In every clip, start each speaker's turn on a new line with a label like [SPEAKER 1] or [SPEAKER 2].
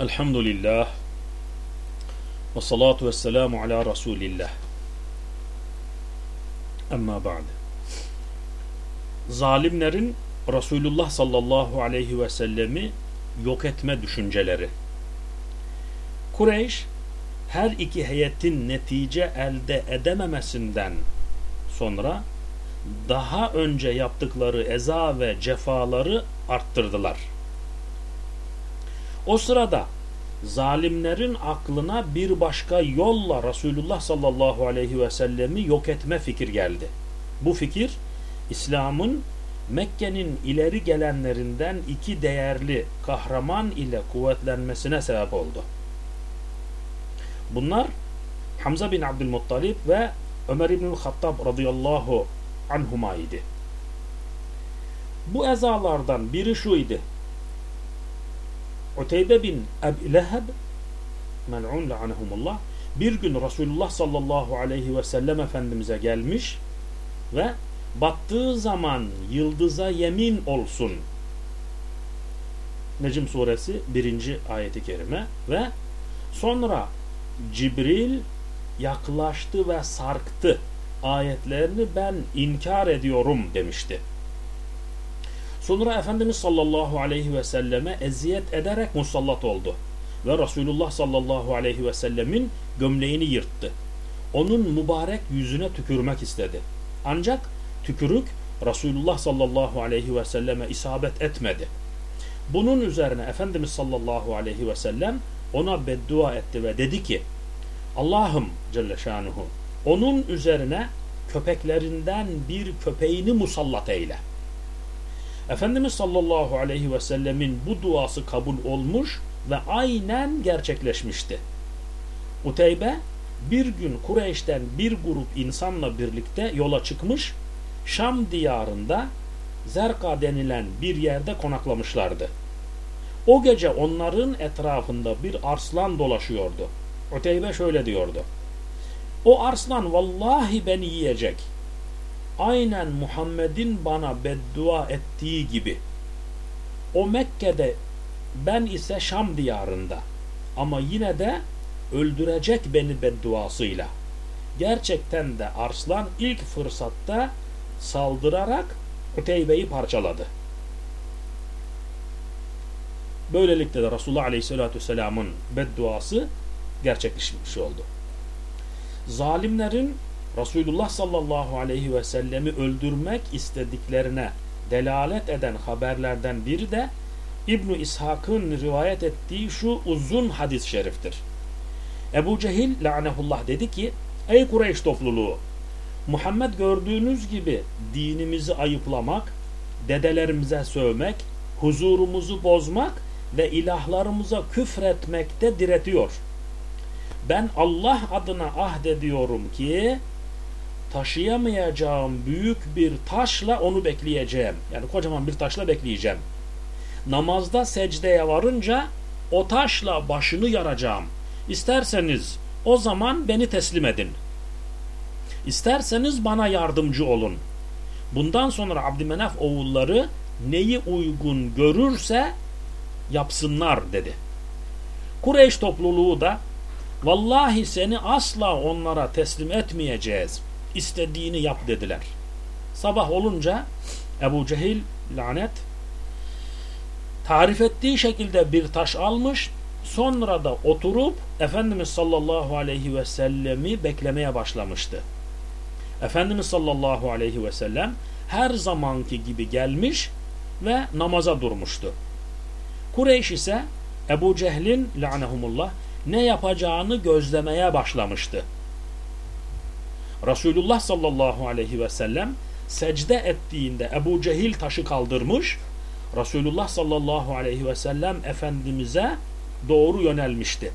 [SPEAKER 1] Elhamdülillah ve salatu ve selamu ala Resulillah. Amma ba'd. Zalimlerin Resulullah sallallahu aleyhi ve sellemi yok etme düşünceleri. Kureyş her iki heyetin netice elde edememesinden sonra daha önce yaptıkları eza ve cefaları arttırdılar. O sırada zalimlerin aklına bir başka yolla Resulullah sallallahu aleyhi ve sellemi yok etme fikir geldi. Bu fikir İslam'ın Mekke'nin ileri gelenlerinden iki değerli kahraman ile kuvvetlenmesine sebep oldu. Bunlar Hamza bin Abdülmuttalib ve Ömer İbnül Hattab radıyallahu anhuma idi. Bu ezalardan biri şu idi. Uteybe bin Ebi Leheb mel'un la'anehumullah. Bir gün Resulullah sallallahu aleyhi ve sellem Efendimiz'e gelmiş ve battığı zaman yıldıza yemin olsun. Necm suresi birinci ayeti kerime ve sonra Cibril yaklaştı ve sarktı. Ayetlerini ben inkar ediyorum demişti. Sonra Efendimiz sallallahu aleyhi ve selleme eziyet ederek musallat oldu. Ve Resulullah sallallahu aleyhi ve sellemin gömleğini yırttı. Onun mübarek yüzüne tükürmek istedi. Ancak tükürük Resulullah sallallahu aleyhi ve selleme isabet etmedi. Bunun üzerine Efendimiz sallallahu aleyhi ve sellem ona beddua etti ve dedi ki Allah'ım Celle Şanuhu onun üzerine köpeklerinden bir köpeğini musallat eyle. Efendimiz sallallahu aleyhi ve sellemin bu duası kabul olmuş ve aynen gerçekleşmişti. Uteybe bir gün Kureyş'ten bir grup insanla birlikte yola çıkmış, Şam diyarında Zerka denilen bir yerde konaklamışlardı. O gece onların etrafında bir arslan dolaşıyordu. Uteybe şöyle diyordu. O arslan vallahi beni yiyecek. Aynen Muhammed'in bana beddua ettiği gibi. O Mekke'de ben ise Şam diyarında. Ama yine de öldürecek beni bedduasıyla. Gerçekten de arslan ilk fırsatta saldırarak Uteybe'yi parçaladı. Böylelikle de Resulullah Aleyhisselatü Vesselam'ın bedduası gerçekleşmiş oldu. Zalimlerin Resulullah sallallahu aleyhi ve sellemi öldürmek istediklerine delalet eden haberlerden biri de İbn İshak'ın rivayet ettiği şu uzun hadis-i şeriftir. Ebu Cehil lanehullah dedi ki: Ey Kureyş topluluğu! Muhammed gördüğünüz gibi dinimizi ayıplamak, dedelerimize sövmek, huzurumuzu bozmak ve ilahlarımıza küfretmekte diretiyor. Ben Allah adına ahdediyorum ki taşıyamayacağım büyük bir taşla onu bekleyeceğim. Yani kocaman bir taşla bekleyeceğim. Namazda secdeye varınca o taşla başını yaracağım. İsterseniz o zaman beni teslim edin. İsterseniz bana yardımcı olun. Bundan sonra Abdümenaf oğulları neyi uygun görürse yapsınlar dedi. Kureyş topluluğu da vallahi seni asla onlara teslim etmeyeceğiz. İstediğini yap dediler. Sabah olunca Ebu Cehil lanet tarif ettiği şekilde bir taş almış sonra da oturup Efendimiz sallallahu aleyhi ve sellemi beklemeye başlamıştı. Efendimiz sallallahu aleyhi ve sellem her zamanki gibi gelmiş ve namaza durmuştu. Kureyş ise Ebu Cehlin lanehumullah ne yapacağını gözlemeye başlamıştı. Resulullah sallallahu aleyhi ve sellem secde ettiğinde Ebu Cehil taşı kaldırmış, Resulullah sallallahu aleyhi ve sellem Efendimiz'e doğru yönelmişti.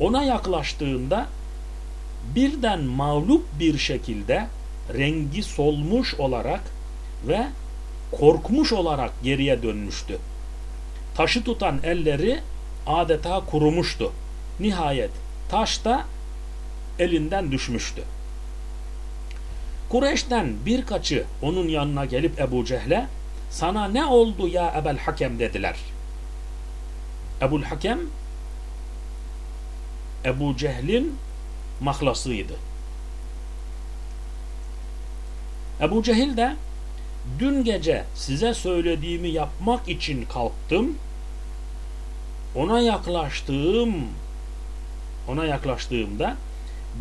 [SPEAKER 1] Ona yaklaştığında birden mağlup bir şekilde rengi solmuş olarak ve korkmuş olarak geriye dönmüştü. Taşı tutan elleri adeta kurumuştu. Nihayet taş da elinden düşmüştü. Kureyş'ten birkaçı onun yanına gelip Ebu Cehle sana ne oldu ya Ebel Hakem dediler. Ebul Hakem Ebu Cehil'in mahlasıydı. Ebu Cehil de dün gece size söylediğimi yapmak için kalktım. Ona yaklaştığım ona yaklaştığımda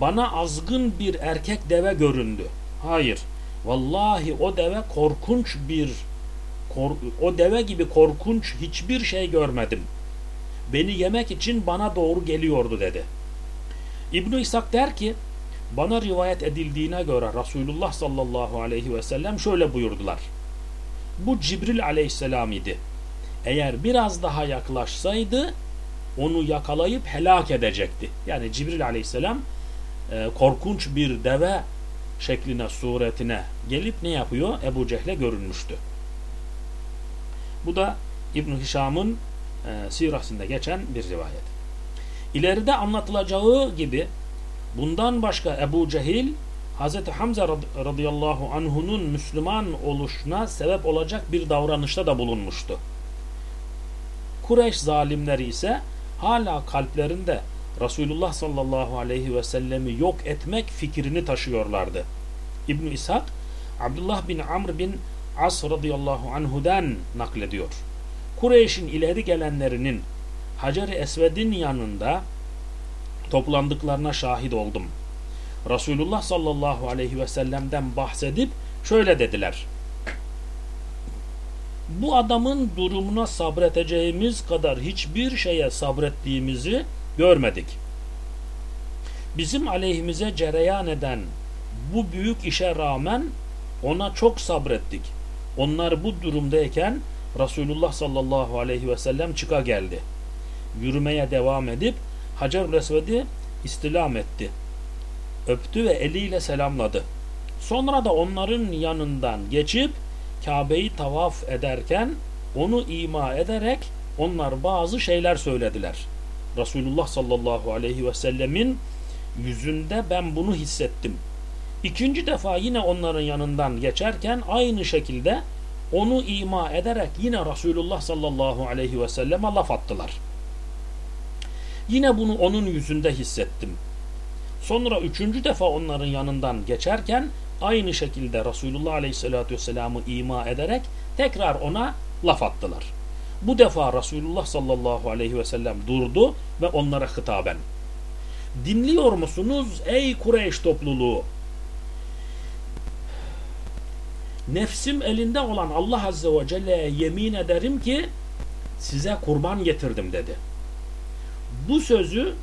[SPEAKER 1] bana azgın bir erkek deve göründü. Hayır. Vallahi o deve korkunç bir kor, o deve gibi korkunç hiçbir şey görmedim. Beni yemek için bana doğru geliyordu dedi. İbn İshak der ki bana rivayet edildiğine göre Resulullah sallallahu aleyhi ve sellem şöyle buyurdular. Bu Cibril aleyhisselam idi. Eğer biraz daha yaklaşsaydı onu yakalayıp helak edecekti. Yani Cibril aleyhisselam e, korkunç bir deve şekline, suretine gelip ne yapıyor? Ebu Cehle görünmüştü. Bu da İbn Hişam'ın e, sirasında geçen bir rivayet. İleride anlatılacağı gibi bundan başka Ebu Cehil Hz. Hamza radıyallahu anhunun Müslüman oluşuna sebep olacak bir davranışta da bulunmuştu. Kureyş zalimleri ise hala kalplerinde Resulullah sallallahu aleyhi ve sellemi yok etmek fikrini taşıyorlardı. İbn İshak Abdullah bin Amr bin As radıyallahu anhu'dan naklediyor. Kureyş'in ileri gelenlerinin Hacer-i Esved'in yanında toplandıklarına şahit oldum. Resulullah sallallahu aleyhi ve sellem'den bahsedip şöyle dediler. Bu adamın durumuna sabreteceğimiz kadar hiçbir şeye sabrettiğimizi görmedik. Bizim aleyhimize cereyan eden bu büyük işe rağmen ona çok sabrettik. Onlar bu durumdayken Resulullah sallallahu aleyhi ve sellem çıka geldi. Yürümeye devam edip Hacer-ül Esved'i istilam etti. Öptü ve eliyle selamladı. Sonra da onların yanından geçip Kabe'yi tavaf ederken onu ima ederek onlar bazı şeyler söylediler. Resulullah sallallahu aleyhi ve sellemin yüzünde ben bunu hissettim. İkinci defa yine onların yanından geçerken aynı şekilde onu ima ederek yine Resulullah sallallahu aleyhi ve selleme laf attılar. Yine bunu onun yüzünde hissettim. Sonra üçüncü defa onların yanından geçerken aynı şekilde Resulullah aleyhissalatü vesselam'ı ima ederek tekrar ona laf attılar. Bu defa Resulullah sallallahu aleyhi ve sellem durdu ve onlara hitaben. Dinliyor musunuz ey Kureyş topluluğu? Nefsim elinde olan Allah azze ve celle'ye yemin ederim ki size kurban getirdim dedi. Bu sözü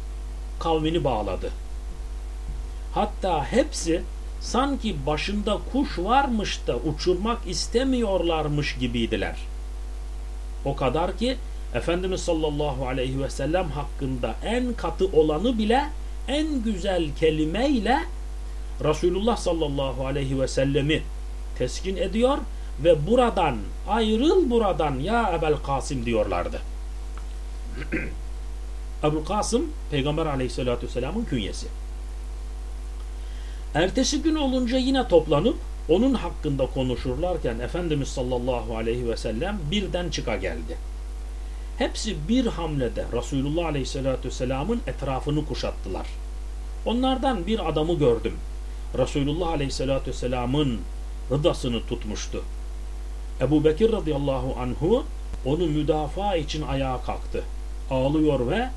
[SPEAKER 1] kavmini bağladı. Hatta hepsi sanki başında kuş varmış da uçurmak istemiyorlarmış gibiydiler. O kadar ki Efendimiz sallallahu aleyhi ve sellem hakkında en katı olanı bile en güzel kelimeyle Resulullah sallallahu aleyhi ve sellemi teskin ediyor ve buradan ayrıl buradan ya Ebel Kasım diyorlardı. Ebu Kasım Peygamber aleyhissalatü vesselamın künyesi. Ertesi gün olunca yine toplanıp onun hakkında konuşurlarken Efendimiz sallallahu aleyhi ve sellem birden çıka geldi. Hepsi bir hamlede Resulullah aleyhissalatü vesselamın etrafını kuşattılar. Onlardan bir adamı gördüm. Resulullah aleyhissalatü vesselamın rıdasını tutmuştu. Ebu Bekir radıyallahu anhu onu müdafaa için ayağa kalktı. Ağlıyor ve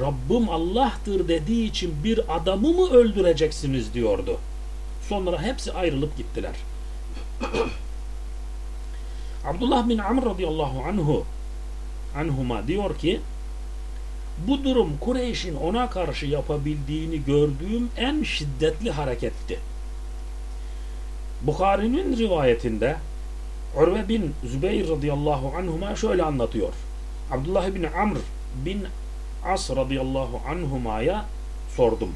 [SPEAKER 1] Rabbim Allah'tır dediği için bir adamı mı öldüreceksiniz diyordu. Sonra hepsi ayrılıp gittiler. Abdullah bin Amr radıyallahu anhu anhuma diyor ki bu durum Kureyş'in ona karşı yapabildiğini gördüğüm en şiddetli hareketti. Bukhari'nin rivayetinde Urve bin Zübeyir radıyallahu anhuma şöyle anlatıyor. Abdullah bin Amr bin As radıyallahu anhuma'ya sordum.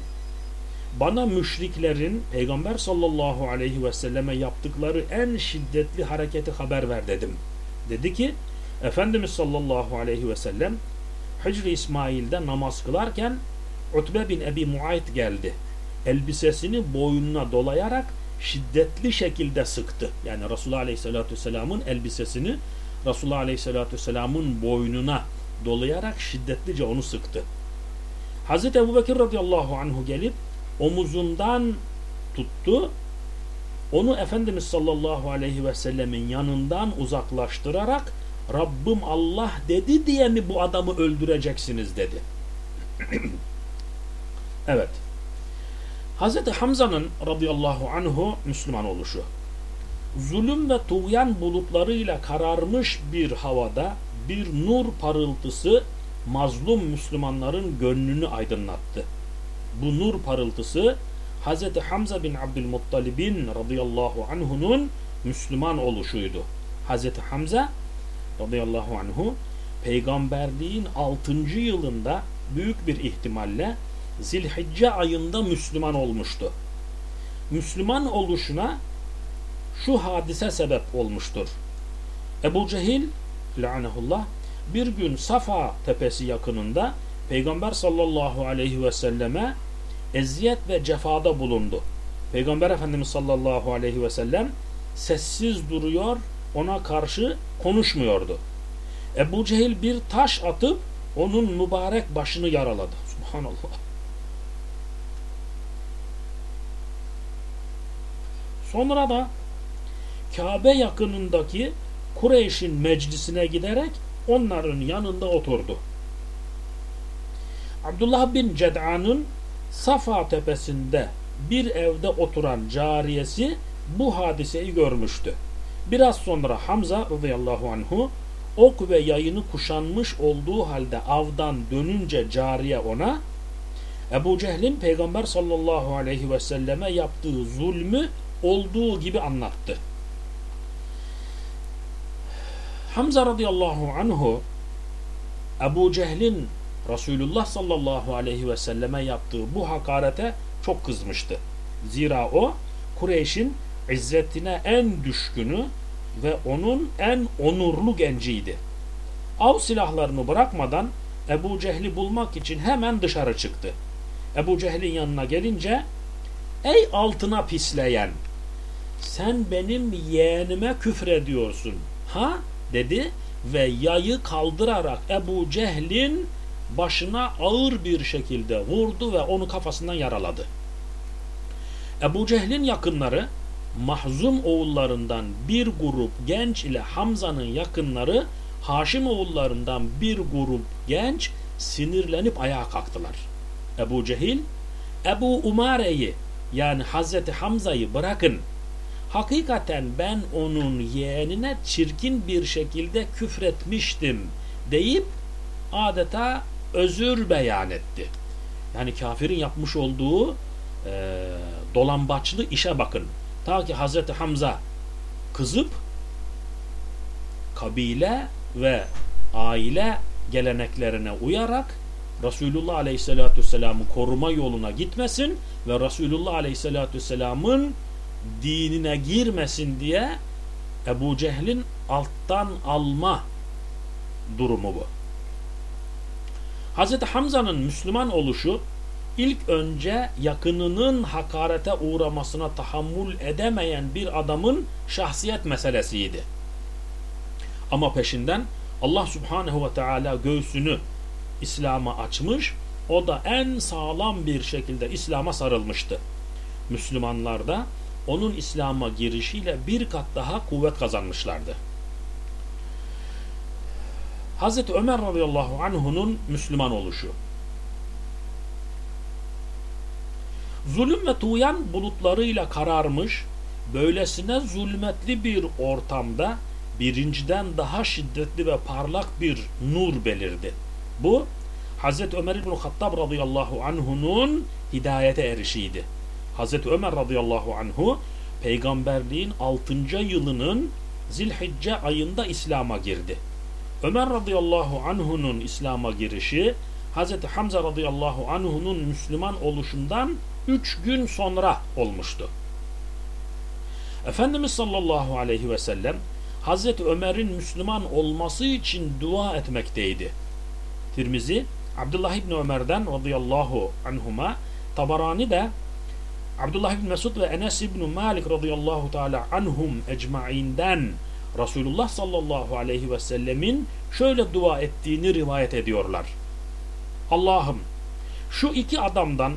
[SPEAKER 1] Bana müşriklerin Peygamber sallallahu aleyhi ve selleme yaptıkları en şiddetli hareketi haber ver dedim. Dedi ki Efendimiz sallallahu aleyhi ve sellem Hicri İsmail'de namaz kılarken Utbe bin Ebi Muayt geldi. Elbisesini boynuna dolayarak şiddetli şekilde sıktı. Yani Resulullah Aleyhisselatü Vesselam'ın elbisesini Resulullah Aleyhisselatü Vesselam'ın boynuna dolayarak şiddetlice onu sıktı. Hazreti Ebu Bekir radıyallahu anhu gelip omuzundan tuttu. Onu Efendimiz sallallahu aleyhi ve sellemin yanından uzaklaştırarak Rabbim Allah dedi diye mi bu adamı öldüreceksiniz dedi. evet. Hazreti Hamza'nın radıyallahu anhu Müslüman oluşu. Zulüm ve tuğyan bulutlarıyla kararmış bir havada bir nur parıltısı mazlum Müslümanların gönlünü aydınlattı. Bu nur parıltısı Hz. Hamza bin Abdülmuttalib'in radıyallahu anhunun Müslüman oluşuydu. Hz. Hamza radıyallahu anhu peygamberliğin 6. yılında büyük bir ihtimalle Zilhicce ayında Müslüman olmuştu. Müslüman oluşuna şu hadise sebep olmuştur. Ebu Cehil lanehullah bir gün Safa tepesi yakınında Peygamber sallallahu aleyhi ve selleme eziyet ve cefada bulundu. Peygamber Efendimiz sallallahu aleyhi ve sellem sessiz duruyor, ona karşı konuşmuyordu. Ebu Cehil bir taş atıp onun mübarek başını yaraladı. Subhanallah. Sonra da Kabe yakınındaki Kureyş'in meclisine giderek onların yanında oturdu. Abdullah bin Ced'an'ın Safa tepesinde bir evde oturan cariyesi bu hadiseyi görmüştü. Biraz sonra Hamza radıyallahu anhu ok ve yayını kuşanmış olduğu halde avdan dönünce cariye ona Ebu Cehil'in Peygamber sallallahu aleyhi ve selleme yaptığı zulmü olduğu gibi anlattı. Hamza radıyallahu anhu Ebu Cehil'in Resulullah sallallahu aleyhi ve selleme yaptığı bu hakarete çok kızmıştı. Zira o Kureyş'in izzetine en düşkünü ve onun en onurlu genciydi. Av silahlarını bırakmadan Ebu Cehli bulmak için hemen dışarı çıktı. Ebu Cehil'in yanına gelince Ey altına pisleyen sen benim yeğenime küfrediyorsun ha dedi ve yayı kaldırarak Ebu Cehil'in başına ağır bir şekilde vurdu ve onu kafasından yaraladı. Ebu Cehil'in yakınları Mahzum oğullarından bir grup genç ile Hamza'nın yakınları Haşim oğullarından bir grup genç sinirlenip ayağa kalktılar. Ebu Cehil Ebu Umare'yi yani Hazreti Hamza'yı bırakın. Hakikaten ben onun yeğenine çirkin bir şekilde küfretmiştim deyip adeta özür beyan etti. Yani kafirin yapmış olduğu e, dolambaçlı işe bakın. Ta ki Hazreti Hamza kızıp kabile ve aile geleneklerine uyarak Resulullah Aleyhisselatü Vesselam'ı koruma yoluna gitmesin ve Resulullah Aleyhisselatü Vesselam'ın dinine girmesin diye Ebu Cehil'in alttan alma durumu bu. Hz. Hamza'nın Müslüman oluşu ilk önce yakınının hakarete uğramasına tahammül edemeyen bir adamın şahsiyet meselesiydi. Ama peşinden Allah Subhanahu ve Teala göğsünü İslam'a açmış, o da en sağlam bir şekilde İslam'a sarılmıştı. Müslümanlar da onun İslam'a girişiyle bir kat daha kuvvet kazanmışlardı. Hazreti Ömer radıyallahu anhu'nun Müslüman oluşu. Zulüm ve tuğyan bulutlarıyla kararmış, böylesine zulmetli bir ortamda birinciden daha şiddetli ve parlak bir nur belirdi. Bu Hazreti Ömer İbn Hattab radıyallahu anhu'nun hidayete erişiydi. Hazreti Ömer radıyallahu anhu peygamberliğin 6. yılının Zilhicce ayında İslam'a girdi. Ömer radıyallahu anhu'nun İslam'a girişi Hazreti Hamza radıyallahu anhu'nun Müslüman oluşundan 3 gün sonra olmuştu. Efendimiz sallallahu aleyhi ve sellem Hazreti Ömer'in Müslüman olması için dua etmekteydi. Tirmizi Abdullah İbni Ömer'den radıyallahu anhuma Tabarani de Abdullah İbni Mesud ve Enes İbni Malik radıyallahu teala anhum ecmainden Resulullah sallallahu aleyhi ve sellemin şöyle dua ettiğini rivayet ediyorlar. Allah'ım şu iki adamdan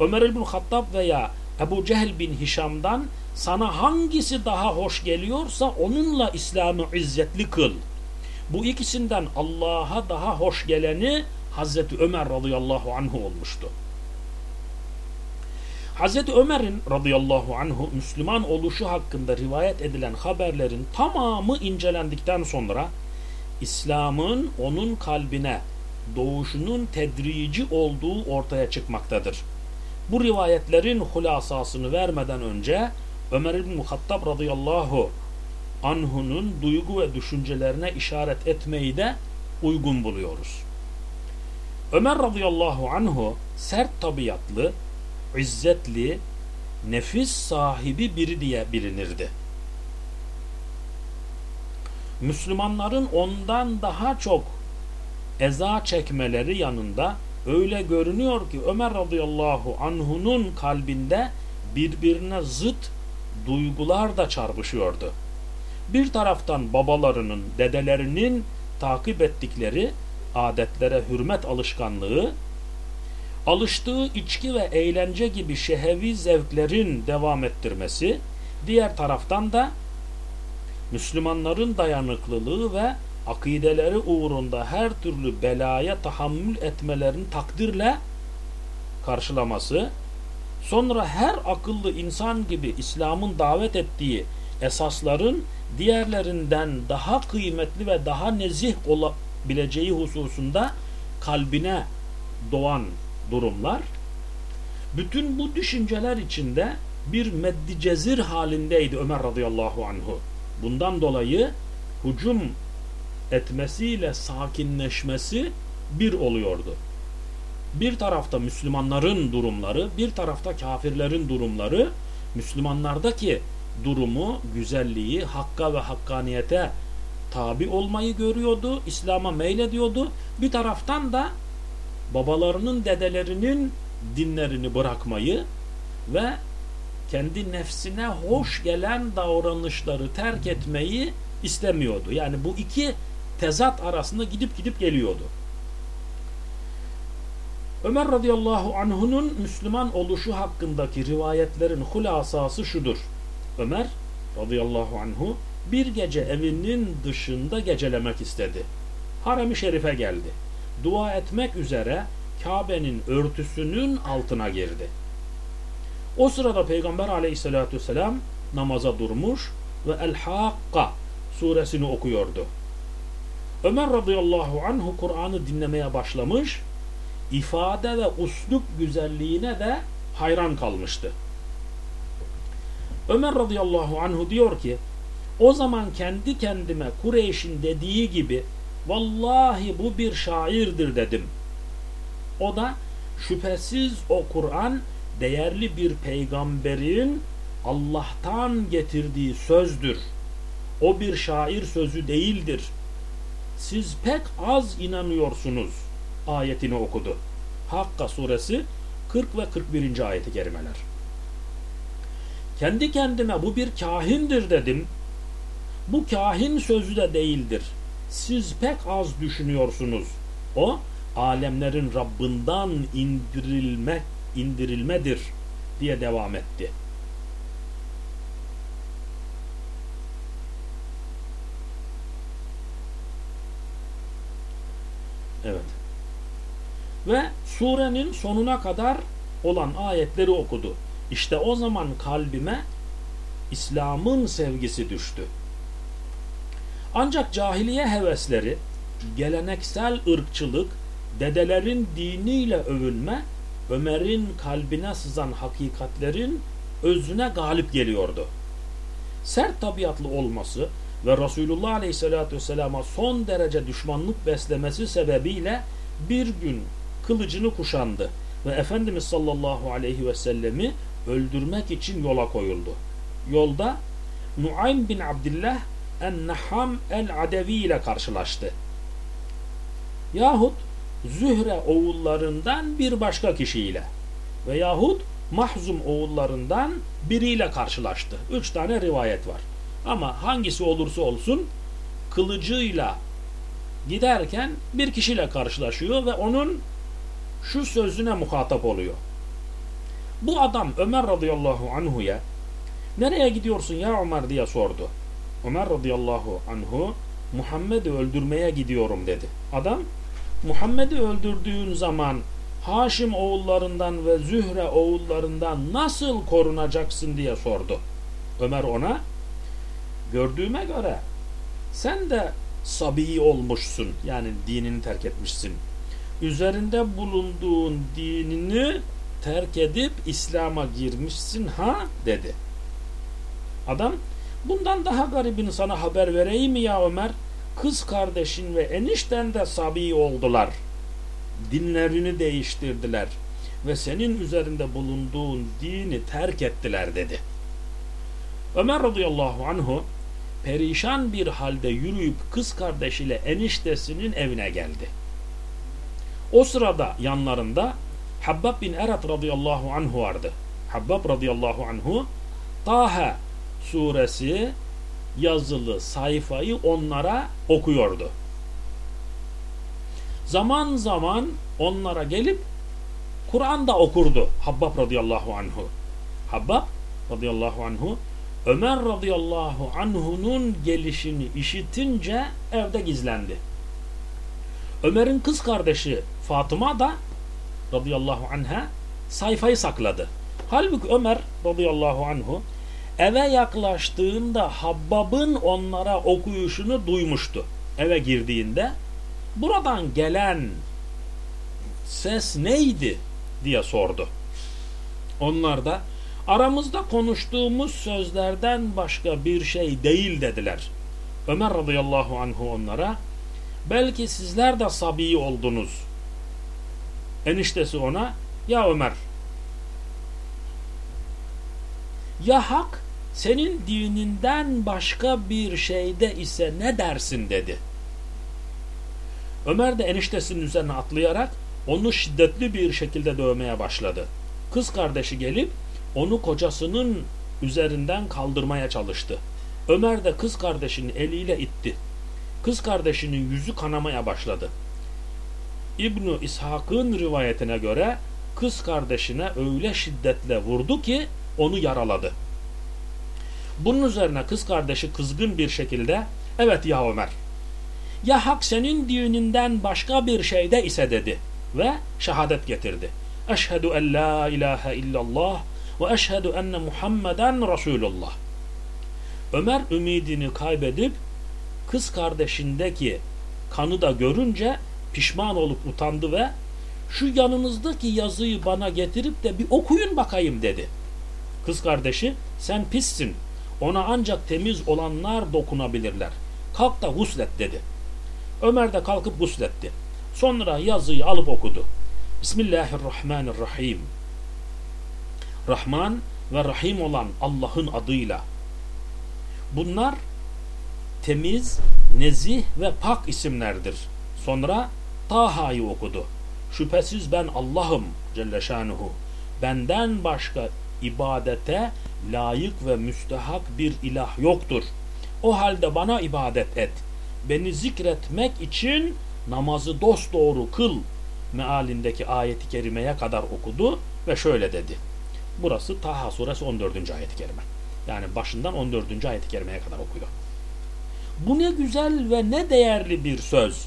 [SPEAKER 1] Ömer bin Hattab veya Ebu Cehil bin Hişam'dan sana hangisi daha hoş geliyorsa onunla İslam'ı izzetli kıl. Bu ikisinden Allah'a daha hoş geleni Hazreti Ömer radıyallahu anhu olmuştu. Hazreti Ömer'in radıyallahu anhu Müslüman oluşu hakkında rivayet edilen haberlerin tamamı incelendikten sonra İslam'ın onun kalbine doğuşunun tedrici olduğu ortaya çıkmaktadır. Bu rivayetlerin hulasasını vermeden önce Ömer Muhattab radıyallahu anhu'nun duygu ve düşüncelerine işaret etmeyi de uygun buluyoruz. Ömer radıyallahu anhu sert tabiatlı, izzetli, nefis sahibi biri diye bilinirdi. Müslümanların ondan daha çok eza çekmeleri yanında öyle görünüyor ki Ömer radıyallahu anhu'nun kalbinde birbirine zıt duygular da çarpışıyordu. Bir taraftan babalarının, dedelerinin takip ettikleri adetlere hürmet alışkanlığı, alıştığı içki ve eğlence gibi şehevi zevklerin devam ettirmesi, diğer taraftan da Müslümanların dayanıklılığı ve akideleri uğrunda her türlü belaya tahammül etmelerini takdirle karşılaması, sonra her akıllı insan gibi İslam'ın davet ettiği esasların diğerlerinden daha kıymetli ve daha nezih olabileceği hususunda kalbine doğan durumlar, bütün bu düşünceler içinde bir meddi cezir halindeydi Ömer radıyallahu anhu. Bundan dolayı hücum etmesiyle sakinleşmesi bir oluyordu. Bir tarafta Müslümanların durumları, bir tarafta kafirlerin durumları, Müslümanlardaki durumu, güzelliği, hakka ve hakkaniyete tabi olmayı görüyordu, İslam'a meylediyordu. Bir taraftan da babalarının, dedelerinin dinlerini bırakmayı ve kendi nefsine hoş gelen davranışları terk etmeyi istemiyordu. Yani bu iki tezat arasında gidip gidip geliyordu. Ömer radıyallahu anh'unun Müslüman oluşu hakkındaki rivayetlerin hulasası şudur. Ömer radıyallahu anhu bir gece evinin dışında gecelemek istedi. Harem-i Şerif'e geldi. Dua etmek üzere Kabe'nin örtüsünün altına girdi. O sırada Peygamber aleyhissalatü vesselam namaza durmuş ve El-Hakka suresini okuyordu. Ömer radıyallahu anhu Kur'an'ı dinlemeye başlamış, ifade ve uslup güzelliğine de hayran kalmıştı. Ömer radıyallahu anhu diyor ki, o zaman kendi kendime Kureyş'in dediği gibi, vallahi bu bir şairdir dedim. O da, şüphesiz o Kur'an, değerli bir peygamberin Allah'tan getirdiği sözdür. O bir şair sözü değildir. Siz pek az inanıyorsunuz ayetini okudu. Hakka suresi 40 ve 41. ayeti kerimeler. Kendi kendime bu bir kahindir dedim. Bu kahin sözü de değildir. Siz pek az düşünüyorsunuz. O alemlerin Rabbinden indirilmek indirilmedir diye devam etti. Evet. Ve surenin sonuna kadar olan ayetleri okudu. İşte o zaman kalbime İslam'ın sevgisi düştü. Ancak cahiliye hevesleri, geleneksel ırkçılık, dedelerin diniyle övünme, Ömer'in kalbine sızan hakikatlerin özüne galip geliyordu. Sert tabiatlı olması ve Resulullah Aleyhisselatü Vesselam'a son derece düşmanlık beslemesi sebebiyle bir gün kılıcını kuşandı ve Efendimiz sallallahu aleyhi ve sellemi öldürmek için yola koyuldu. Yolda Nuaym bin Abdullah en-Naham el-Adevi ile karşılaştı. Yahut Zühre oğullarından bir başka kişiyle veyahut Mahzum oğullarından biriyle karşılaştı. Üç tane rivayet var. Ama hangisi olursa olsun kılıcıyla giderken bir kişiyle karşılaşıyor ve onun şu sözüne muhatap oluyor. Bu adam Ömer radıyallahu anhu'ya nereye gidiyorsun ya Ömer diye sordu. Ömer radıyallahu anhu Muhammed'i öldürmeye gidiyorum dedi. Adam Muhammed'i öldürdüğün zaman Haşim oğullarından ve Zühre oğullarından nasıl korunacaksın diye sordu. Ömer ona gördüğüme göre sen de sabi olmuşsun yani dinini terk etmişsin. Üzerinde bulunduğun dinini terk edip İslam'a girmişsin ha dedi. Adam bundan daha garibini sana haber vereyim mi ya Ömer? Kız kardeşin ve enişten de sabi oldular. Dinlerini değiştirdiler ve senin üzerinde bulunduğun dini terk ettiler dedi. Ömer radıyallahu anhu perişan bir halde yürüyüp kız kardeşiyle eniştesinin evine geldi. O sırada yanlarında Habbab bin Erat radıyallahu anhu vardı. Habbab radıyallahu anhu Taha suresi yazılı sayfayı onlara okuyordu. Zaman zaman onlara gelip Kur'an da okurdu Habbab radıyallahu anhu. Habbab radıyallahu anhu Ömer radıyallahu anhu'nun gelişini işitince evde gizlendi. Ömer'in kız kardeşi Fatıma da radıyallahu anha sayfayı sakladı. Halbuki Ömer radıyallahu anhu eve yaklaştığında Habbab'ın onlara okuyuşunu duymuştu. Eve girdiğinde buradan gelen ses neydi diye sordu. Onlar da aramızda konuştuğumuz sözlerden başka bir şey değil dediler. Ömer radıyallahu anhu onlara belki sizler de sabi oldunuz. Eniştesi ona ya Ömer ya hak senin dininden başka bir şeyde ise ne dersin dedi. Ömer de eniştesinin üzerine atlayarak onu şiddetli bir şekilde dövmeye başladı. Kız kardeşi gelip onu kocasının üzerinden kaldırmaya çalıştı. Ömer de kız kardeşini eliyle itti. Kız kardeşinin yüzü kanamaya başladı. İbnu İshak'ın rivayetine göre kız kardeşine öyle şiddetle vurdu ki onu yaraladı. Bunun üzerine kız kardeşi kızgın bir şekilde evet ya Ömer ya hak senin dininden başka bir şeyde ise dedi ve şehadet getirdi. Eşhedü en la ilahe illallah ve eşhedü enne Muhammeden Resulullah. Ömer ümidini kaybedip kız kardeşindeki kanı da görünce pişman olup utandı ve şu yanınızdaki yazıyı bana getirip de bir okuyun bakayım dedi. Kız kardeşi sen pissin ona ancak temiz olanlar dokunabilirler. Kalk da guslet dedi. Ömer de kalkıp gusletti. Sonra yazıyı alıp okudu. Bismillahirrahmanirrahim. Rahman ve Rahim olan Allah'ın adıyla. Bunlar temiz, nezih ve pak isimlerdir. Sonra Taha'yı okudu. Şüphesiz ben Allah'ım Celle Şanuhu. Benden başka ibadete layık ve müstehak bir ilah yoktur. O halde bana ibadet et. Beni zikretmek için namazı dosdoğru kıl mealindeki ayeti kerimeye kadar okudu ve şöyle dedi. Burası Taha suresi 14. ayet-i kerime. Yani başından 14. ayet-i kerimeye kadar okuyor. Bu ne güzel ve ne değerli bir söz.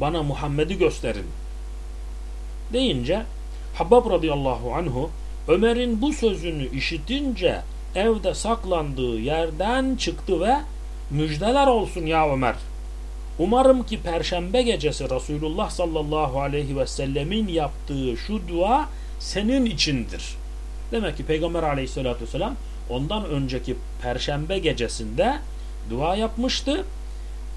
[SPEAKER 1] Bana Muhammed'i gösterin. Deyince Habbab radıyallahu anhu Ömer'in bu sözünü işitince evde saklandığı yerden çıktı ve müjdeler olsun ya Ömer. Umarım ki perşembe gecesi Resulullah sallallahu aleyhi ve sellemin yaptığı şu dua senin içindir. Demek ki Peygamber aleyhissalatü vesselam ondan önceki perşembe gecesinde dua yapmıştı.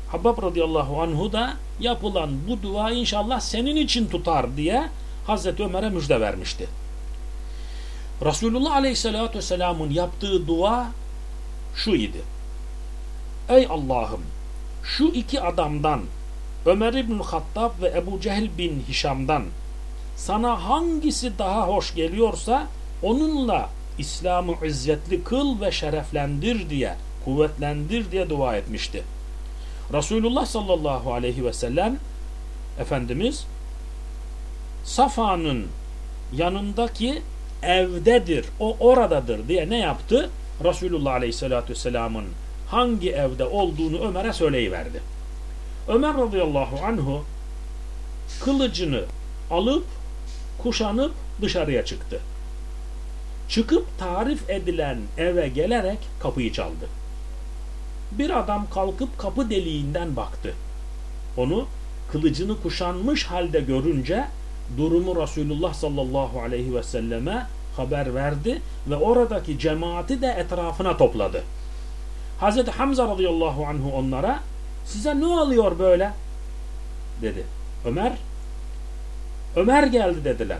[SPEAKER 1] Habab radıyallahu anhu da yapılan bu dua inşallah senin için tutar diye Hazreti Ömer'e müjde vermişti. Resulullah Aleyhisselatü Vesselam'ın yaptığı dua şu idi. Ey Allah'ım şu iki adamdan Ömer İbn Hattab ve Ebu Cehil bin Hişam'dan sana hangisi daha hoş geliyorsa onunla İslam'ı izzetli kıl ve şereflendir diye kuvvetlendir diye dua etmişti. Resulullah sallallahu aleyhi ve sellem Efendimiz Safa'nın yanındaki evdedir, o oradadır diye ne yaptı? Resulullah aleyhissalatü vesselamın hangi evde olduğunu Ömer'e söyleyiverdi. Ömer radıyallahu anhu kılıcını alıp kuşanıp dışarıya çıktı. Çıkıp tarif edilen eve gelerek kapıyı çaldı. Bir adam kalkıp kapı deliğinden baktı. Onu kılıcını kuşanmış halde görünce durumu Resulullah sallallahu aleyhi ve selleme haber verdi ve oradaki cemaati de etrafına topladı. Hazreti Hamza radıyallahu anhu onlara size ne oluyor böyle dedi. Ömer Ömer geldi dediler.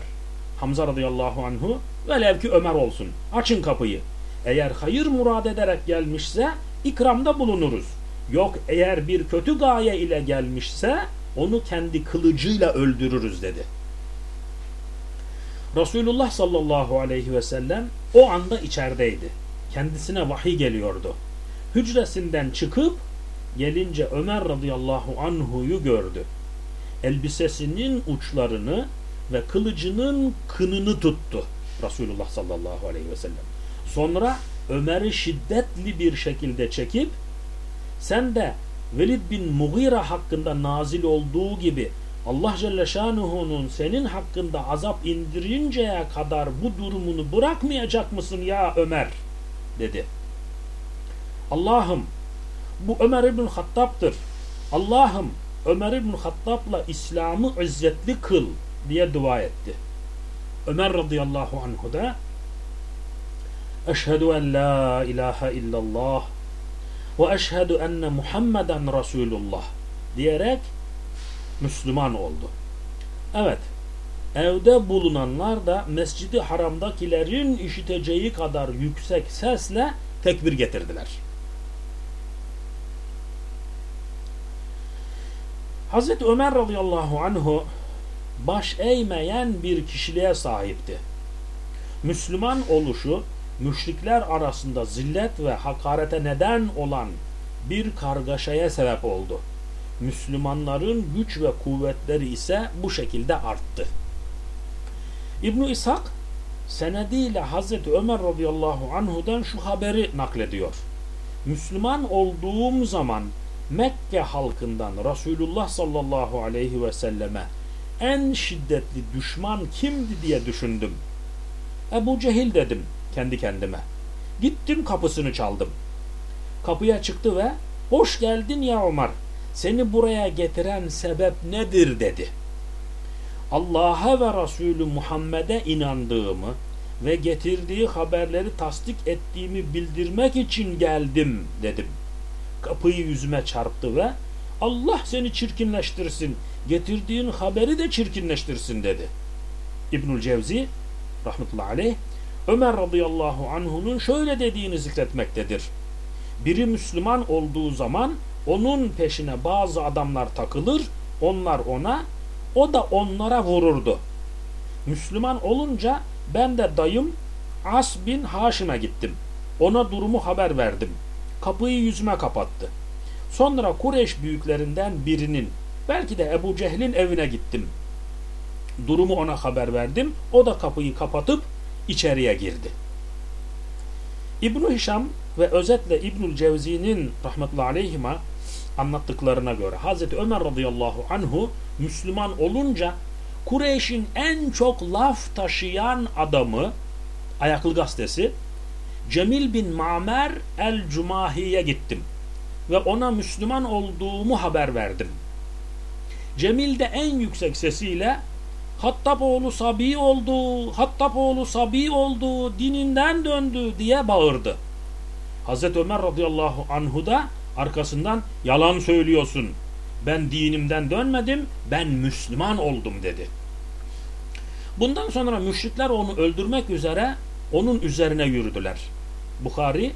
[SPEAKER 1] Hamza radıyallahu anhu velev ki Ömer olsun. Açın kapıyı. Eğer hayır murad ederek gelmişse ikramda bulunuruz. Yok eğer bir kötü gaye ile gelmişse onu kendi kılıcıyla öldürürüz dedi. Resulullah sallallahu aleyhi ve sellem o anda içerideydi. Kendisine vahiy geliyordu. Hücresinden çıkıp gelince Ömer radıyallahu anhu'yu gördü. Elbisesinin uçlarını ve kılıcının kınını tuttu Resulullah sallallahu aleyhi ve sellem. Sonra Ömer'i şiddetli bir şekilde çekip sen de Velid bin Mughira hakkında nazil olduğu gibi Allah Celle Şanuhu'nun senin hakkında azap indirinceye kadar bu durumunu bırakmayacak mısın ya Ömer? dedi. Allah'ım bu Ömer İbn Hattab'tır. Allah'ım Ömer İbn Hattab'la İslam'ı izzetli kıl diye dua etti. Ömer radıyallahu anhu da Eşhedü en la ilahe illallah ve eşhedü enne Muhammeden Resulullah diyerek Müslüman oldu. Evet, evde bulunanlar da Mescidi Haram'dakilerin işiteceği kadar yüksek sesle tekbir getirdiler. Hazreti Ömer radıyallahu anhu baş eğmeyen bir kişiliğe sahipti. Müslüman oluşu müşrikler arasında zillet ve hakarete neden olan bir kargaşaya sebep oldu. Müslümanların güç ve kuvvetleri ise bu şekilde arttı. İbn İshak senediyle Hazreti Ömer radıyallahu anhu'dan şu haberi naklediyor. Müslüman olduğum zaman Mekke halkından Resulullah sallallahu aleyhi ve selleme en şiddetli düşman kimdi diye düşündüm. Ebu Cehil dedim kendi kendime. Gittim kapısını çaldım. Kapıya çıktı ve hoş geldin ya Ömer seni buraya getiren sebep nedir dedi. Allah'a ve Resulü Muhammed'e inandığımı ve getirdiği haberleri tasdik ettiğimi bildirmek için geldim dedim. Kapıyı yüzüme çarptı ve Allah seni çirkinleştirsin, getirdiğin haberi de çirkinleştirsin dedi. İbnül Cevzi rahmetullahi aleyh Ömer radıyallahu anhunun şöyle dediğini zikretmektedir. Biri Müslüman olduğu zaman onun peşine bazı adamlar takılır, onlar ona, o da onlara vururdu. Müslüman olunca ben de dayım As bin Haşim'e gittim. Ona durumu haber verdim. Kapıyı yüzüme kapattı. Sonra Kureyş büyüklerinden birinin, belki de Ebu Cehil'in evine gittim. Durumu ona haber verdim. O da kapıyı kapatıp içeriye girdi. İbn Hişam ve özetle İbnül Cevzi'nin rahmetullahi aleyhima anlattıklarına göre Hazreti Ömer radıyallahu anhu Müslüman olunca Kureyş'in en çok laf taşıyan adamı Ayaklı Gazetesi Cemil bin Mamer el-Cumahi'ye gittim ve ona Müslüman olduğumu haber verdim. Cemil de en yüksek sesiyle Hattab oğlu Sabi oldu, Hattab oğlu Sabi oldu, dininden döndü diye bağırdı. Hazreti Ömer radıyallahu anhu da arkasından yalan söylüyorsun. Ben dinimden dönmedim, ben Müslüman oldum dedi. Bundan sonra müşrikler onu öldürmek üzere onun üzerine yürüdüler. Bukhari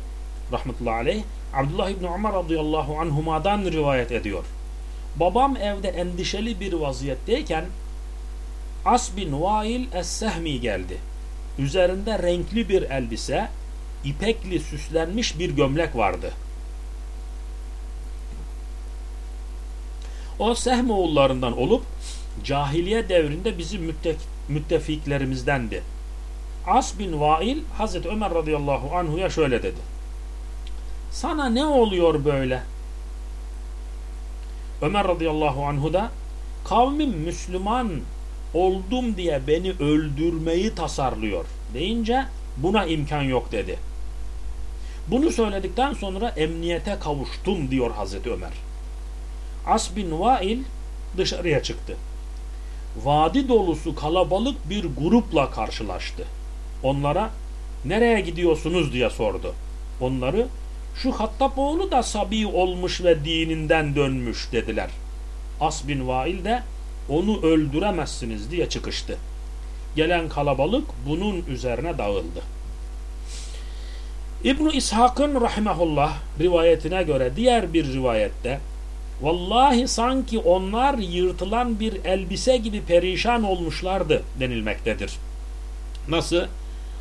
[SPEAKER 1] rahmetullahi aleyh Abdullah İbni Umar radıyallahu anhuma'dan rivayet ediyor. Babam evde endişeli bir vaziyetteyken As bin Vail Es-Sehmi geldi. Üzerinde renkli bir elbise, ipekli süslenmiş bir gömlek vardı. O Sehm oğullarından olup cahiliye devrinde bizim müttefiklerimizdendi. As bin Vail Hazreti Ömer radıyallahu anhuya şöyle dedi. Sana ne oluyor böyle? Ömer radıyallahu anhu da kavmim Müslüman oldum diye beni öldürmeyi tasarlıyor deyince buna imkan yok dedi. Bunu söyledikten sonra emniyete kavuştum diyor Hazreti Ömer. As bin Vail dışarıya çıktı. Vadi dolusu kalabalık bir grupla karşılaştı. Onlara nereye gidiyorsunuz diye sordu. Onları şu Hattab oğlu da sabi olmuş ve dininden dönmüş dediler. As bin Vail de onu öldüremezsiniz diye çıkıştı. Gelen kalabalık bunun üzerine dağıldı. İbn İshak'ın rahimehullah rivayetine göre diğer bir rivayette vallahi sanki onlar yırtılan bir elbise gibi perişan olmuşlardı denilmektedir. Nasıl?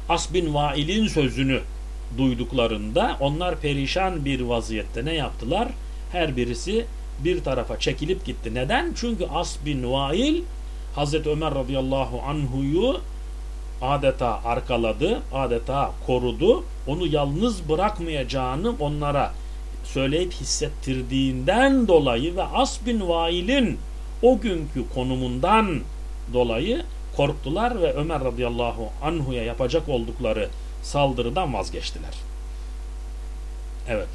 [SPEAKER 1] As bin Vail'in sözünü duyduklarında onlar perişan bir vaziyette ne yaptılar? Her birisi bir tarafa çekilip gitti. Neden? Çünkü As bin Vail Hazreti Ömer radıyallahu anhuyu adeta arkaladı, adeta korudu. Onu yalnız bırakmayacağını onlara söyleyip hissettirdiğinden dolayı ve As bin Vail'in o günkü konumundan dolayı korktular ve Ömer radıyallahu anhuya yapacak oldukları saldırıdan vazgeçtiler. Evet.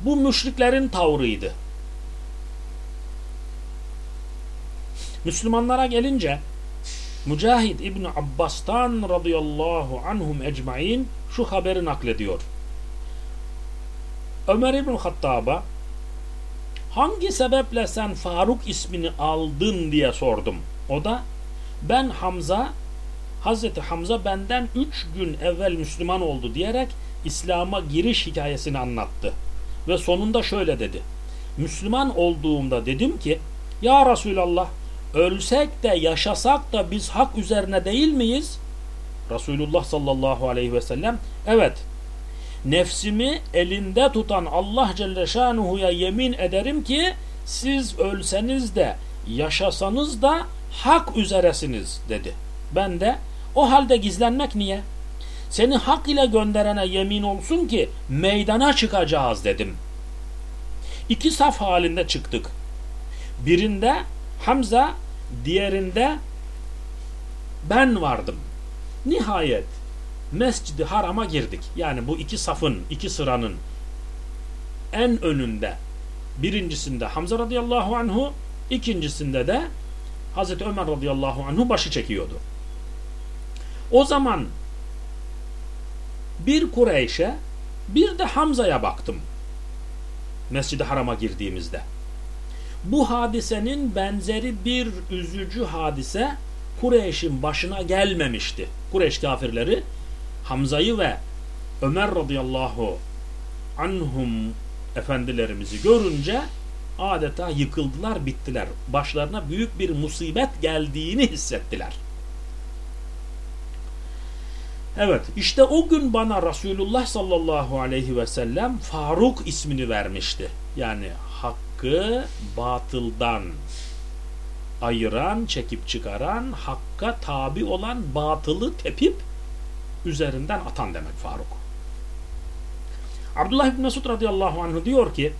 [SPEAKER 1] Bu müşriklerin tavrıydı. Müslümanlara gelince Mücahid İbni Abbas'tan radıyallahu anhum ecmain şu haberi naklediyor. Ömer İbn Hattab'a hangi sebeple sen Faruk ismini aldın diye sordum. O da ben Hamza Hazreti Hamza benden üç gün evvel Müslüman oldu diyerek İslam'a giriş hikayesini anlattı. Ve sonunda şöyle dedi. Müslüman olduğumda dedim ki Ya Resulallah ölsek de yaşasak da biz hak üzerine değil miyiz? Resulullah sallallahu aleyhi ve sellem evet nefsimi elinde tutan Allah Celle Şanuhu'ya yemin ederim ki siz ölseniz de yaşasanız da hak üzeresiniz dedi. Ben de o halde gizlenmek niye? Seni hak ile gönderene yemin olsun ki meydana çıkacağız dedim. İki saf halinde çıktık. Birinde Hamza, diğerinde ben vardım. Nihayet Mescid-i Haram'a girdik. Yani bu iki safın, iki sıranın en önünde birincisinde Hamza radıyallahu anhu, ikincisinde de Hazreti Ömer radıyallahu anhu başı çekiyordu. O zaman bir Kureyş'e bir de Hamza'ya baktım. Mescid-i Haram'a girdiğimizde. Bu hadisenin benzeri bir üzücü hadise Kureyş'in başına gelmemişti. Kureyş kafirleri Hamza'yı ve Ömer radıyallahu anhum efendilerimizi görünce adeta yıkıldılar, bittiler. Başlarına büyük bir musibet geldiğini hissettiler. Evet işte o gün bana Resulullah sallallahu aleyhi ve sellem Faruk ismini vermişti. Yani hakkı batıldan ayıran, çekip çıkaran, hakka tabi olan batılı tepip üzerinden atan demek Faruk. Abdullah bin Mesud radıyallahu anh diyor ki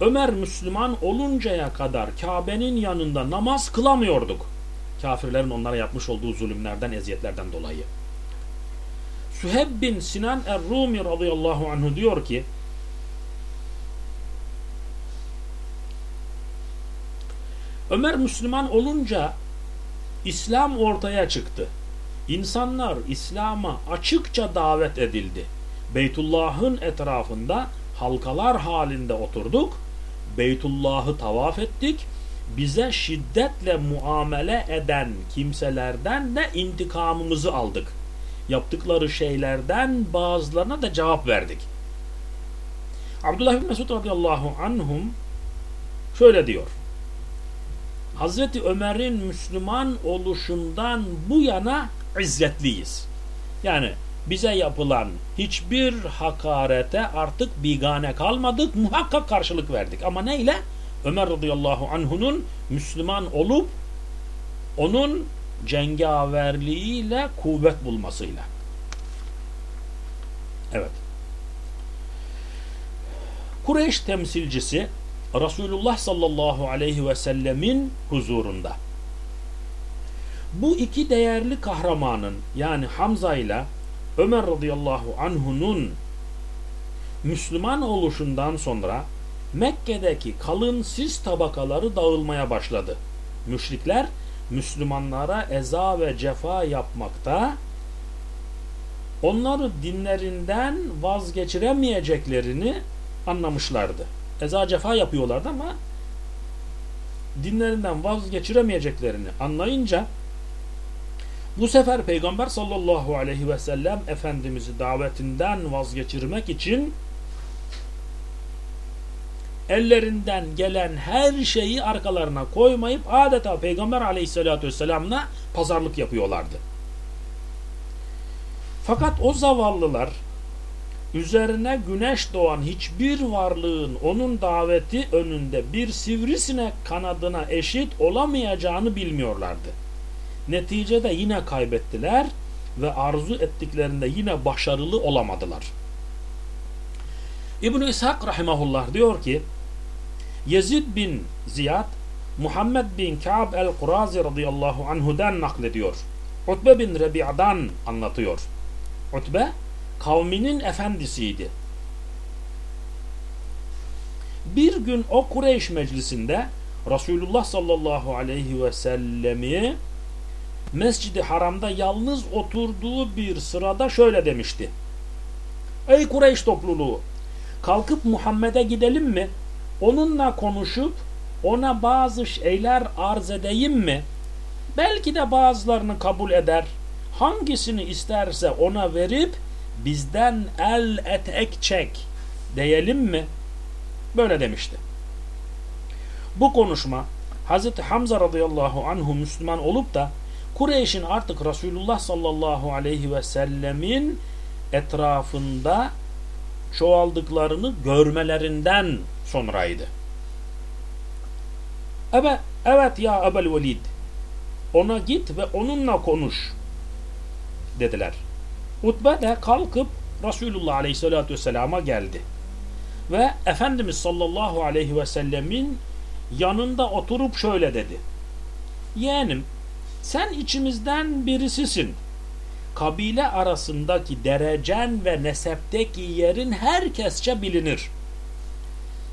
[SPEAKER 1] Ömer Müslüman oluncaya kadar Kabe'nin yanında namaz kılamıyorduk. Kafirlerin onlara yapmış olduğu zulümlerden, eziyetlerden dolayı. Süheb bin Sinan Er-Rumi radıyallahu anhu diyor ki Ömer Müslüman olunca İslam ortaya çıktı. İnsanlar İslam'a açıkça davet edildi. Beytullah'ın etrafında halkalar halinde oturduk. Beytullah'ı tavaf ettik. Bize şiddetle muamele eden kimselerden de intikamımızı aldık yaptıkları şeylerden bazılarına da cevap verdik. Abdullah bin Mesud radıyallahu anhum şöyle diyor. Hazreti Ömer'in Müslüman oluşundan bu yana izzetliyiz. Yani bize yapılan hiçbir hakarete artık bigane kalmadık. Muhakkak karşılık verdik. Ama neyle? Ömer radıyallahu anhunun Müslüman olup onun cengaverliğiyle kuvvet bulmasıyla. Evet. Kureyş temsilcisi Resulullah sallallahu aleyhi ve sellemin huzurunda. Bu iki değerli kahramanın yani Hamza ile Ömer radıyallahu anhunun Müslüman oluşundan sonra Mekke'deki kalın sis tabakaları dağılmaya başladı. Müşrikler Müslümanlara eza ve cefa yapmakta, onları dinlerinden vazgeçiremeyeceklerini anlamışlardı. Eza cefa yapıyorlardı ama dinlerinden vazgeçiremeyeceklerini anlayınca bu sefer Peygamber sallallahu aleyhi ve sellem Efendimiz'i davetinden vazgeçirmek için ellerinden gelen her şeyi arkalarına koymayıp adeta Peygamber aleyhissalatü vesselamla pazarlık yapıyorlardı. Fakat o zavallılar üzerine güneş doğan hiçbir varlığın onun daveti önünde bir sivrisinek kanadına eşit olamayacağını bilmiyorlardı. Neticede yine kaybettiler ve arzu ettiklerinde yine başarılı olamadılar. İbn-i İshak rahimahullah diyor ki Yezid bin Ziyad Muhammed bin Ka'b el-Kurazi radıyallahu anhu'dan naklediyor. Utbe bin Rebi'dan anlatıyor. Utbe kavminin efendisiydi. Bir gün o Kureyş meclisinde Resulullah sallallahu aleyhi ve sellemi Mescid-i Haram'da yalnız oturduğu bir sırada şöyle demişti. Ey Kureyş topluluğu kalkıp Muhammed'e gidelim mi? Onunla konuşup ona bazı şeyler arz edeyim mi? Belki de bazılarını kabul eder. Hangisini isterse ona verip bizden el etek çek diyelim mi? Böyle demişti. Bu konuşma Hazreti Hamza radıyallahu anhu Müslüman olup da Kureyş'in artık Resulullah sallallahu aleyhi ve sellemin etrafında çoğaldıklarını görmelerinden sonraydı. Evet, evet ya Ebel Velid ona git ve onunla konuş dediler. Utbe de kalkıp Resulullah Aleyhisselatü Vesselam'a geldi. Ve Efendimiz sallallahu aleyhi ve sellemin yanında oturup şöyle dedi. Yeğenim sen içimizden birisisin. Kabile arasındaki derecen ve nesepteki yerin herkesçe bilinir.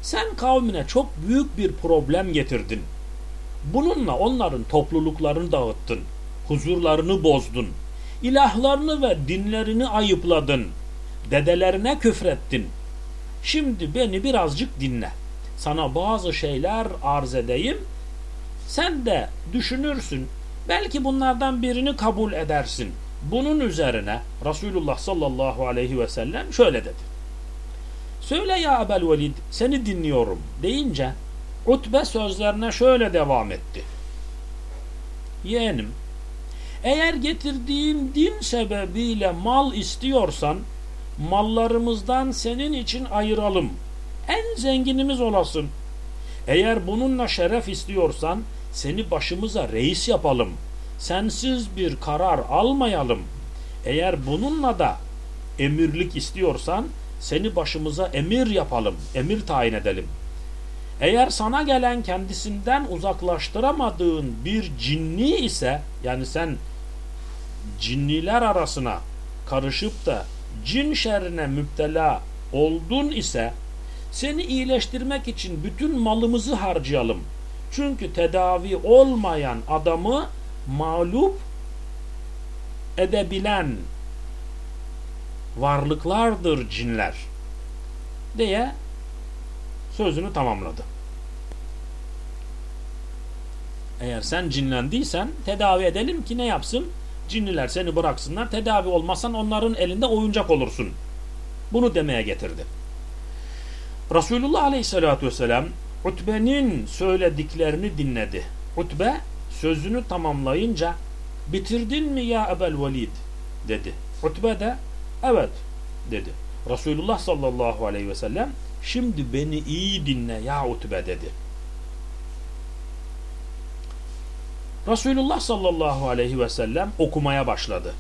[SPEAKER 1] Sen kavmine çok büyük bir problem getirdin. Bununla onların topluluklarını dağıttın. Huzurlarını bozdun ilahlarını ve dinlerini ayıpladın. Dedelerine küfrettin. Şimdi beni birazcık dinle. Sana bazı şeyler arz edeyim. Sen de düşünürsün. Belki bunlardan birini kabul edersin. Bunun üzerine Resulullah sallallahu aleyhi ve sellem şöyle dedi. Söyle ya Ebel Velid seni dinliyorum deyince Utbe sözlerine şöyle devam etti. Yeğenim eğer getirdiğim din sebebiyle mal istiyorsan mallarımızdan senin için ayıralım. En zenginimiz olasın. Eğer bununla şeref istiyorsan seni başımıza reis yapalım. Sensiz bir karar almayalım. Eğer bununla da emirlik istiyorsan seni başımıza emir yapalım. Emir tayin edelim. Eğer sana gelen kendisinden uzaklaştıramadığın bir cinni ise yani sen cinniler arasına karışıp da cin şerrine müptela oldun ise seni iyileştirmek için bütün malımızı harcayalım. Çünkü tedavi olmayan adamı mağlup edebilen varlıklardır cinler diye sözünü tamamladı. Eğer sen cinlendiysen tedavi edelim ki ne yapsın? Cinliler seni bıraksınlar. Tedavi olmazsan onların elinde oyuncak olursun. Bunu demeye getirdi. Resulullah Aleyhisselatü Vesselam Utbe'nin söylediklerini dinledi. Utbe sözünü tamamlayınca bitirdin mi ya Ebel Velid dedi. Utbe de evet dedi. Resulullah sallallahu aleyhi ve sellem şimdi beni iyi dinle ya Utbe dedi. Resulullah sallallahu aleyhi ve sellem okumaya başladı.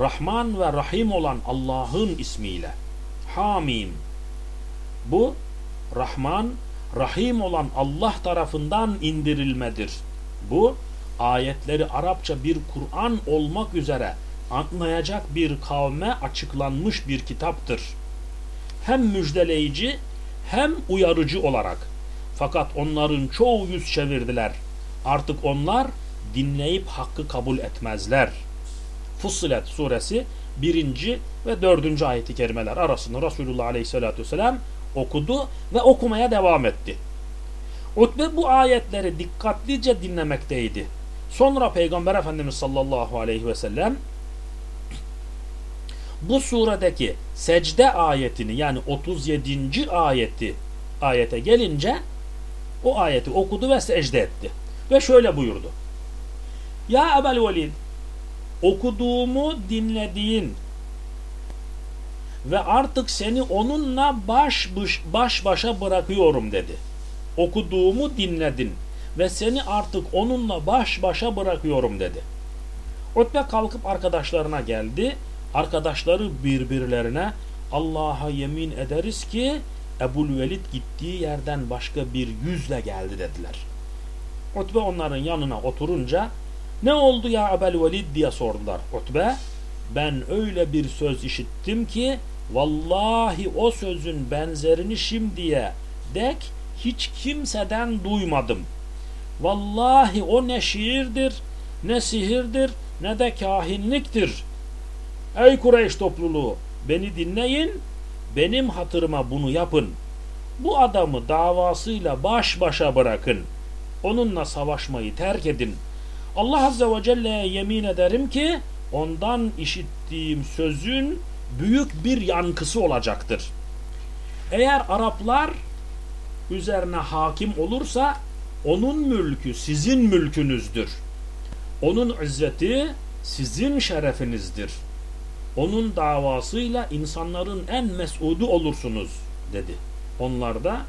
[SPEAKER 1] Rahman ve Rahim olan Allah'ın ismiyle. Hamim. Bu Rahman, Rahim olan Allah tarafından indirilmedir. Bu ayetleri Arapça bir Kur'an olmak üzere anlayacak bir kavme açıklanmış bir kitaptır. Hem müjdeleyici hem uyarıcı olarak. Fakat onların çoğu yüz çevirdiler. Artık onlar dinleyip hakkı kabul etmezler. Fussilet suresi 1. ve 4. ayeti kerimeler arasında Resulullah Aleyhisselatü Vesselam okudu ve okumaya devam etti. Utbe bu ayetleri dikkatlice dinlemekteydi. Sonra Peygamber Efendimiz sallallahu aleyhi ve sellem bu suredeki secde ayetini yani 37. ayeti ayete gelince o ayeti okudu ve secde etti. Ve şöyle buyurdu. Ya Ebel Velid okuduğumu dinlediğin ve artık seni onunla baş, baş başa bırakıyorum dedi. Okuduğumu dinledin ve seni artık onunla baş başa bırakıyorum dedi. Utbe kalkıp arkadaşlarına geldi. Arkadaşları birbirlerine Allah'a yemin ederiz ki Ebul Velid gittiği yerden başka bir yüzle geldi dediler. Utbe onların yanına oturunca ne oldu ya Ebul Velid diye sordular. Utbe ben öyle bir söz işittim ki vallahi o sözün benzerini şimdiye dek hiç kimseden duymadım. Vallahi o ne şiirdir, ne sihirdir, ne de kahinliktir. Ey Kureyş topluluğu beni dinleyin, benim hatırıma bunu yapın. Bu adamı davasıyla baş başa bırakın. Onunla savaşmayı terk edin. Allah Azze ve Celle'ye yemin ederim ki ondan işittiğim sözün büyük bir yankısı olacaktır. Eğer Araplar üzerine hakim olursa onun mülkü sizin mülkünüzdür. Onun izzeti sizin şerefinizdir. Onun davasıyla insanların en mesudu olursunuz dedi. Onlar da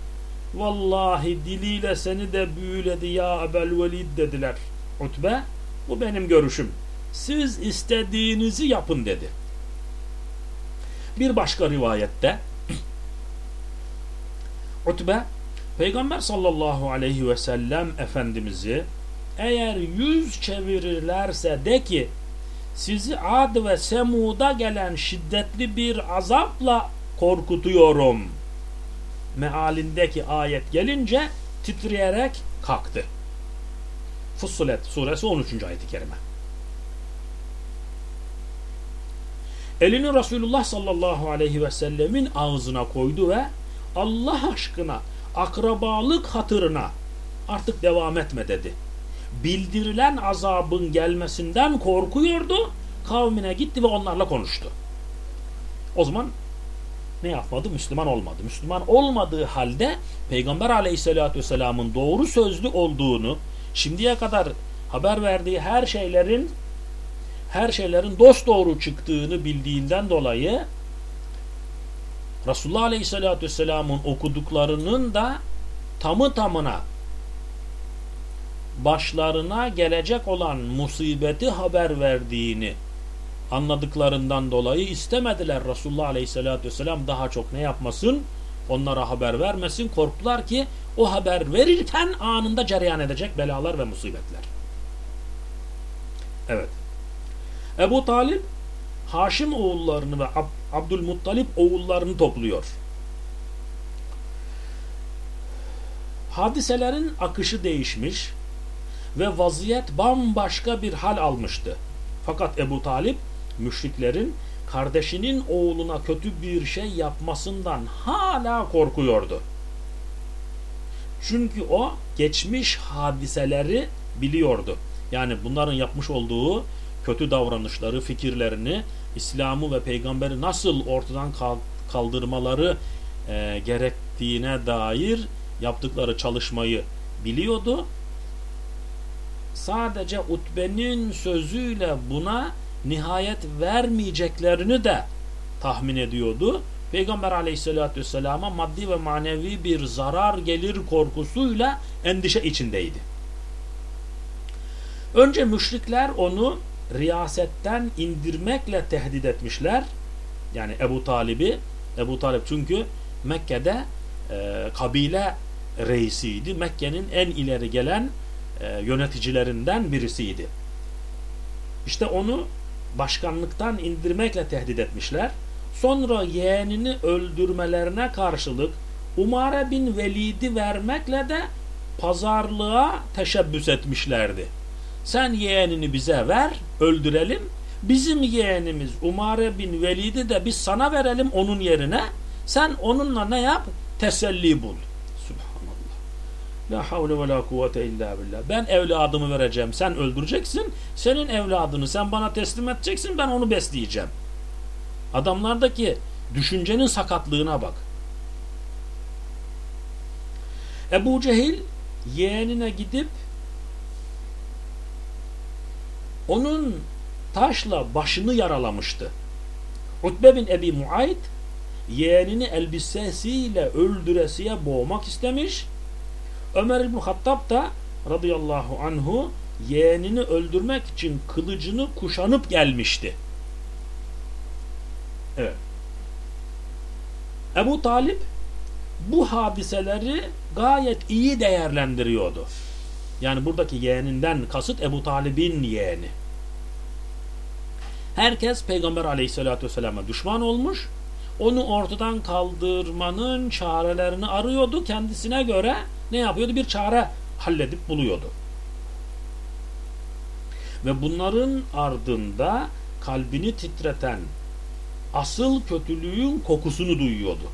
[SPEAKER 1] vallahi diliyle seni de büyüledi ya Ebel Velid dediler. Utbe bu benim görüşüm. Siz istediğinizi yapın dedi. Bir başka rivayette Utbe Peygamber sallallahu aleyhi ve sellem Efendimiz'i eğer yüz çevirirlerse de ki sizi Ad ve Semud'a gelen şiddetli bir azapla korkutuyorum. Mealindeki ayet gelince titreyerek kalktı. Fussilet suresi 13. ayeti kerime. Elini Resulullah sallallahu aleyhi ve sellemin ağzına koydu ve Allah aşkına akrabalık hatırına artık devam etme dedi. Bildirilen azabın gelmesinden korkuyordu. Kavmine gitti ve onlarla konuştu. O zaman ne yapmadı? Müslüman olmadı. Müslüman olmadığı halde Peygamber aleyhissalatü vesselamın doğru sözlü olduğunu şimdiye kadar haber verdiği her şeylerin her şeylerin dost doğru çıktığını bildiğinden dolayı Resulullah Aleyhisselatü Vesselam'ın okuduklarının da tamı tamına başlarına gelecek olan musibeti haber verdiğini anladıklarından dolayı istemediler Resulullah Aleyhisselatü Vesselam daha çok ne yapmasın? Onlara haber vermesin. Korktular ki o haber verirken anında cereyan edecek belalar ve musibetler. Evet. Ebu Talip Haşim oğullarını ve Ab Abdülmuttalip oğullarını topluyor. Hadiselerin akışı değişmiş ve vaziyet bambaşka bir hal almıştı. Fakat Ebu Talip müşriklerin kardeşinin oğluna kötü bir şey yapmasından hala korkuyordu. Çünkü o geçmiş hadiseleri biliyordu. Yani bunların yapmış olduğu kötü davranışları, fikirlerini, İslam'ı ve peygamberi nasıl ortadan kaldırmaları e, gerektiğine dair yaptıkları çalışmayı biliyordu. Sadece Utbe'nin sözüyle buna nihayet vermeyeceklerini de tahmin ediyordu. Peygamber aleyhissalatü vesselama maddi ve manevi bir zarar gelir korkusuyla endişe içindeydi. Önce müşrikler onu riyasetten indirmekle tehdit etmişler. Yani Ebu Talib'i. Ebu Talip çünkü Mekke'de e, kabile reisiydi. Mekke'nin en ileri gelen e, yöneticilerinden birisiydi. İşte onu başkanlıktan indirmekle tehdit etmişler. Sonra yeğenini öldürmelerine karşılık Umare bin Velid'i vermekle de pazarlığa teşebbüs etmişlerdi. Sen yeğenini bize ver, öldürelim. Bizim yeğenimiz Umare bin Velid'i de biz sana verelim onun yerine. Sen onunla ne yap? Teselli bul. La havle ve la kuvvete illa billah. Ben evladımı vereceğim. Sen öldüreceksin. Senin evladını sen bana teslim edeceksin. Ben onu besleyeceğim. Adamlardaki düşüncenin sakatlığına bak. Ebu Cehil yeğenine gidip onun taşla başını yaralamıştı. Utbe bin Ebi Muayt yeğenini elbisesiyle öldüresiye boğmak istemiş. Ömer İbn Hattab da radıyallahu anhu yeğenini öldürmek için kılıcını kuşanıp gelmişti. Evet. Ebu Talip bu hadiseleri gayet iyi değerlendiriyordu. Yani buradaki yeğeninden kasıt Ebu Talib'in yeğeni. Herkes Peygamber aleyhissalatü vesselam'a düşman olmuş. Onu ortadan kaldırmanın çarelerini arıyordu. Kendisine göre ne yapıyordu? Bir çare halledip buluyordu. Ve bunların ardında kalbini titreten asıl kötülüğün kokusunu duyuyordu.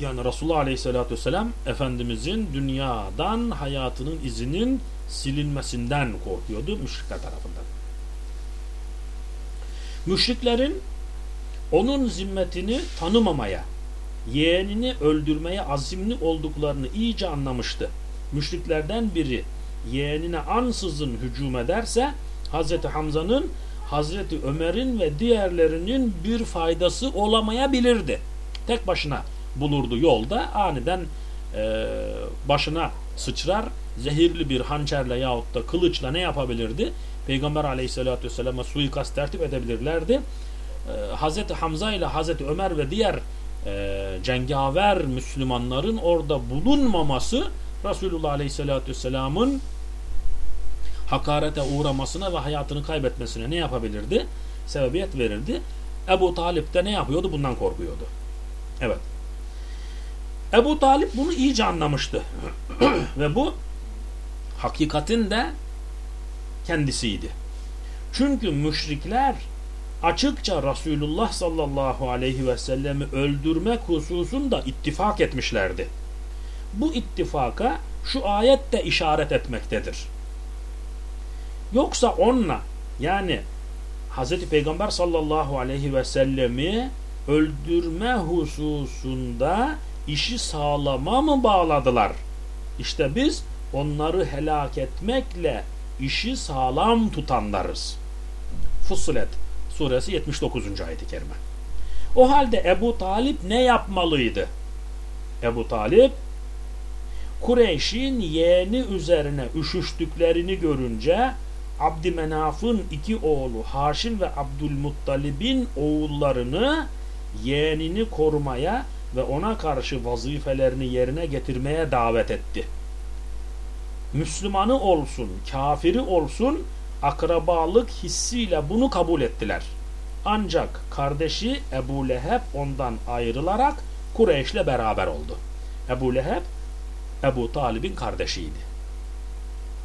[SPEAKER 1] Yani Resulullah Aleyhisselatü Vesselam Efendimizin dünyadan hayatının izinin silinmesinden korkuyordu müşrikler tarafından. Müşriklerin onun zimmetini tanımamaya, yeğenini öldürmeye azimli olduklarını iyice anlamıştı. Müşriklerden biri yeğenine ansızın hücum ederse Hazreti Hamza'nın Hazreti Ömer'in ve diğerlerinin bir faydası olamayabilirdi. Tek başına bulurdu yolda aniden e, başına sıçrar zehirli bir hançerle yahut da kılıçla ne yapabilirdi? Peygamber aleyhissalatü vesselam'a suikast tertip edebilirlerdi. E, Hazreti Hamza ile Hazreti Ömer ve diğer e, cengaver Müslümanların orada bulunmaması Resulullah aleyhissalatü vesselamın hakarete uğramasına ve hayatını kaybetmesine ne yapabilirdi? Sebebiyet verirdi. Ebu Talip de ne yapıyordu? Bundan korkuyordu. Evet. Ebu Talip bunu iyice anlamıştı. Ve bu hakikatin de kendisiydi. Çünkü müşrikler açıkça Resulullah sallallahu aleyhi ve sellemi öldürmek hususunda ittifak etmişlerdi. Bu ittifaka şu ayet de işaret etmektedir. Yoksa onunla yani Hz. Peygamber sallallahu aleyhi ve sellemi öldürme hususunda işi sağlama mı bağladılar? İşte biz onları helak etmekle işi sağlam tutanlarız. Fussilet suresi 79. ayeti kerime. O halde Ebu Talip ne yapmalıydı? Ebu Talip Kureyş'in yeğeni üzerine üşüştüklerini görünce Abdümenaf'ın iki oğlu Haşim ve Abdülmuttalib'in oğullarını yeğenini korumaya ve ona karşı vazifelerini yerine getirmeye davet etti. Müslümanı olsun, kafiri olsun akrabalık hissiyle bunu kabul ettiler. Ancak kardeşi Ebu Leheb ondan ayrılarak Kureyş'le beraber oldu. Ebu Leheb Ebu Talib'in kardeşiydi.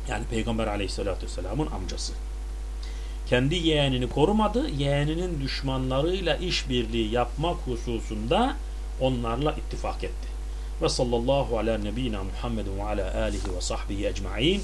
[SPEAKER 1] Yani Peygamber aleyhissalatü vesselamın amcası. Kendi yeğenini korumadı, yeğeninin düşmanlarıyla işbirliği yapmak hususunda onlarla ittifak etti. Ve sallallahu ala nebina Muhammedin ve ala alihi ve sahbihi ecma'in